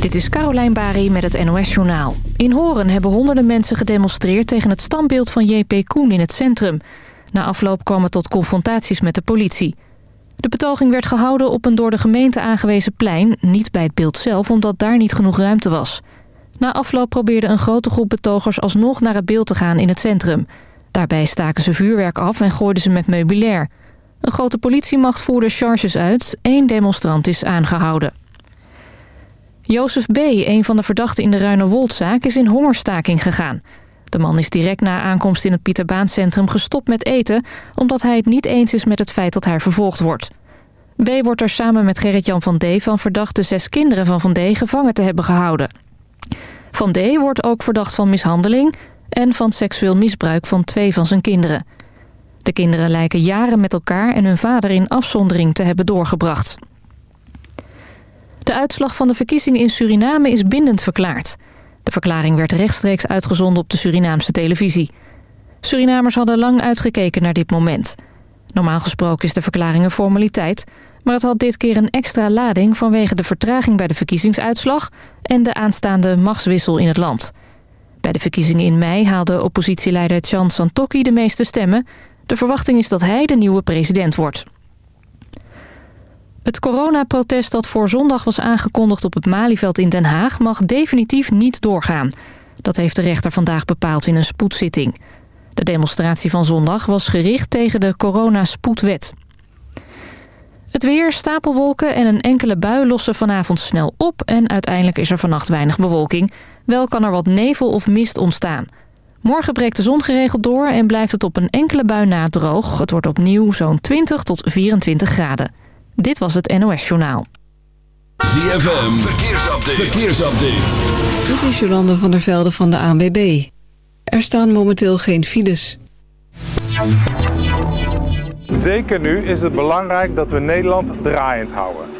Dit is Carolijn Bari met het NOS Journaal. In Horen hebben honderden mensen gedemonstreerd tegen het standbeeld van J.P. Koen in het centrum. Na afloop kwam het tot confrontaties met de politie. De betoging werd gehouden op een door de gemeente aangewezen plein... niet bij het beeld zelf, omdat daar niet genoeg ruimte was. Na afloop probeerde een grote groep betogers alsnog naar het beeld te gaan in het centrum. Daarbij staken ze vuurwerk af en gooiden ze met meubilair. Een grote politiemacht voerde charges uit. Eén demonstrant is aangehouden. Jozef B., een van de verdachten in de Ruinerwoldzaak, is in hongerstaking gegaan. De man is direct na aankomst in het Pieterbaancentrum gestopt met eten... omdat hij het niet eens is met het feit dat hij vervolgd wordt. B. wordt er samen met Gerrit-Jan van D. van verdacht de zes kinderen van Van D. gevangen te hebben gehouden. Van D. wordt ook verdacht van mishandeling en van seksueel misbruik van twee van zijn kinderen. De kinderen lijken jaren met elkaar en hun vader in afzondering te hebben doorgebracht. De uitslag van de verkiezingen in Suriname is bindend verklaard. De verklaring werd rechtstreeks uitgezonden op de Surinaamse televisie. Surinamers hadden lang uitgekeken naar dit moment. Normaal gesproken is de verklaring een formaliteit... maar het had dit keer een extra lading vanwege de vertraging bij de verkiezingsuitslag... en de aanstaande machtswissel in het land. Bij de verkiezingen in mei haalde oppositieleider Chan Santokki de meeste stemmen. De verwachting is dat hij de nieuwe president wordt. Het coronaprotest dat voor zondag was aangekondigd op het Malieveld in Den Haag... mag definitief niet doorgaan. Dat heeft de rechter vandaag bepaald in een spoedzitting. De demonstratie van zondag was gericht tegen de coronaspoedwet. Het weer, stapelwolken en een enkele bui lossen vanavond snel op... en uiteindelijk is er vannacht weinig bewolking. Wel kan er wat nevel of mist ontstaan. Morgen breekt de zon geregeld door en blijft het op een enkele bui na droog. Het wordt opnieuw zo'n 20 tot 24 graden. Dit was het NOS Journaal. ZFM, verkeersupdate. verkeersupdate. Dit is Jolande van der Velde van de ANWB. Er staan momenteel geen files. Zeker nu is het belangrijk dat we Nederland draaiend houden.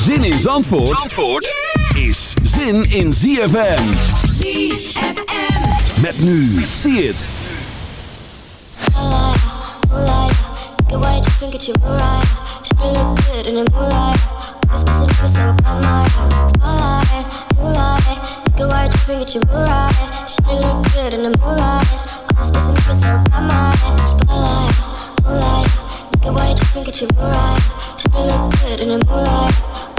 Zin in Zandvoort, Zandvoort is zin in ZFM. ZFM. Met nu, zie het. Moonlight, moonlight, get why you think your moonlight. Should look good in moonlight. Look good in a moonlight. This it good in moonlight.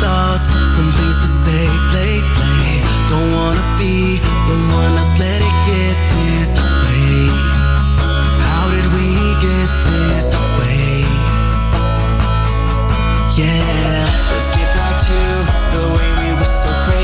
thoughts, some things to say. Don't wanna be the one let it get this way. How did we get this way? Yeah, let's get back to the way we were so crazy.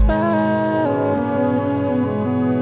goodbye.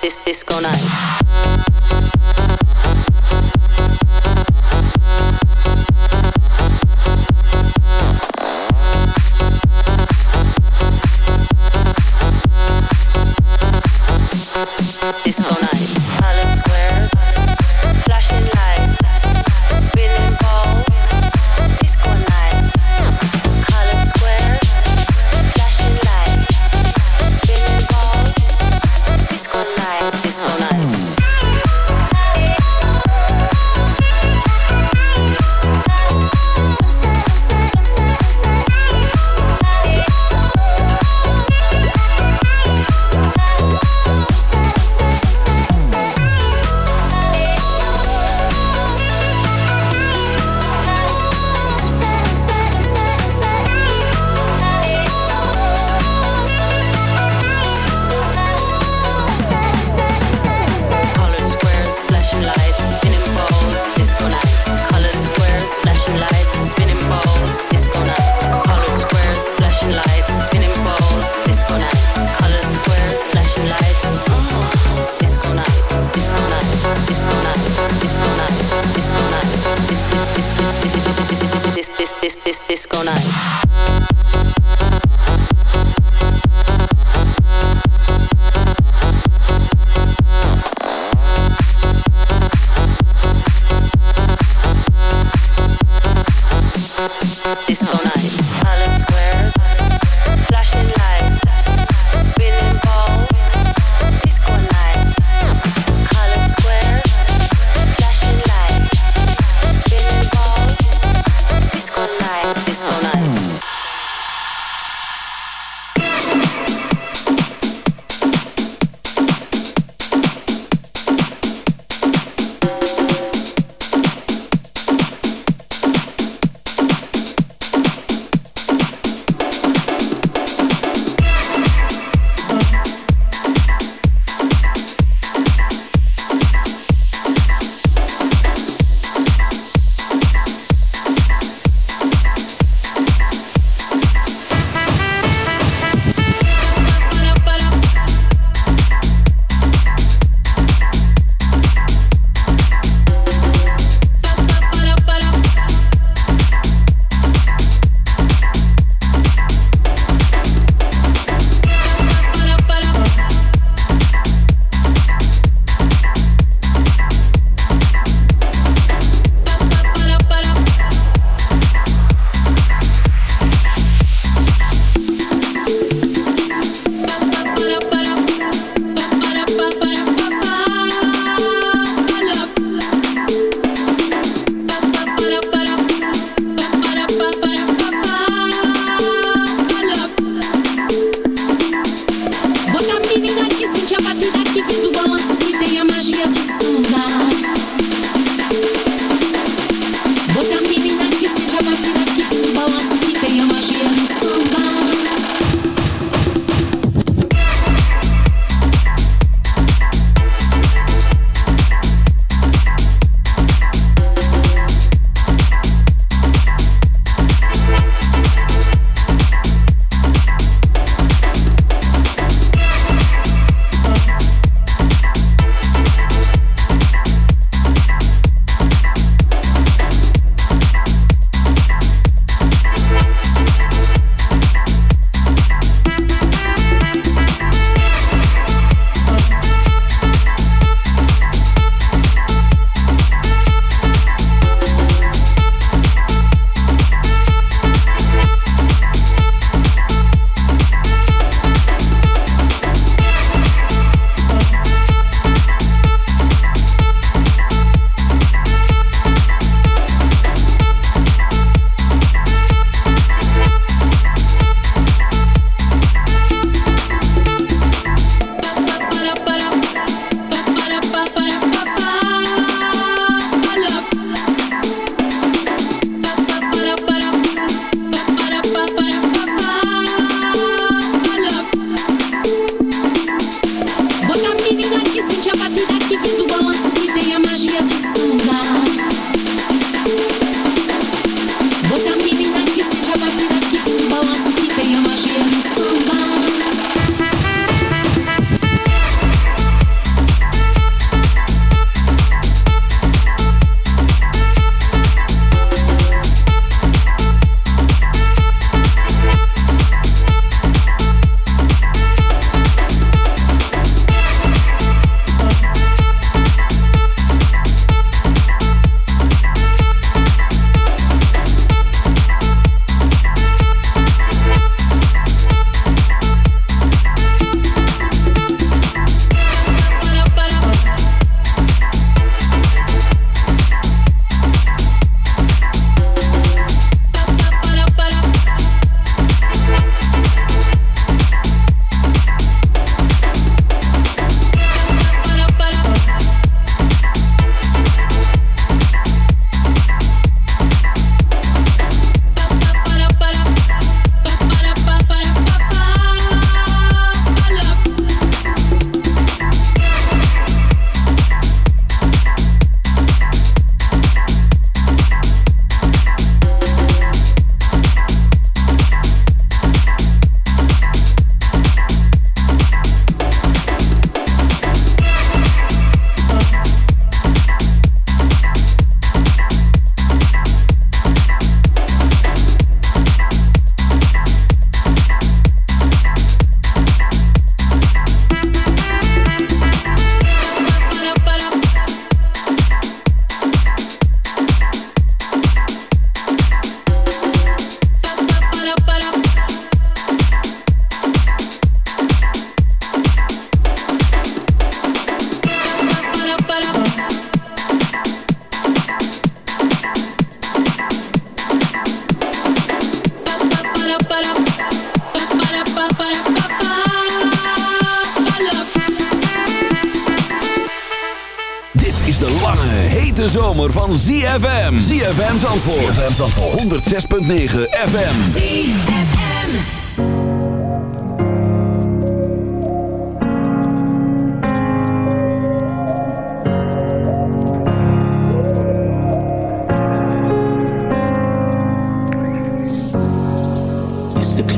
this disco night.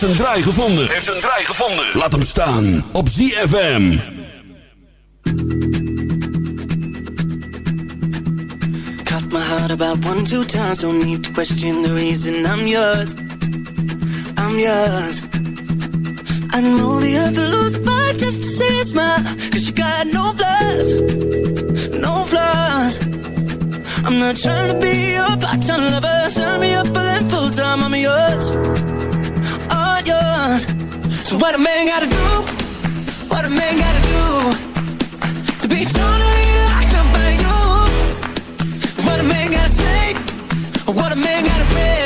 heeft zijn draai gevonden. Heeft zijn draai gevonden. Laat hem staan op ZFM. Cut my heart about one, two times. Don't need to question the reason I'm yours. I'm yours. I know the earth will lose a fight just to see a smile. Cause you got no flaws, no flaws. I'm not trying to be your part-time lover. Sign me up for them full-time. I'm yours. So what a man gotta do? What a man gotta do to be totally locked up by you? What a man gotta say? What a man gotta pray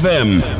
ZFM.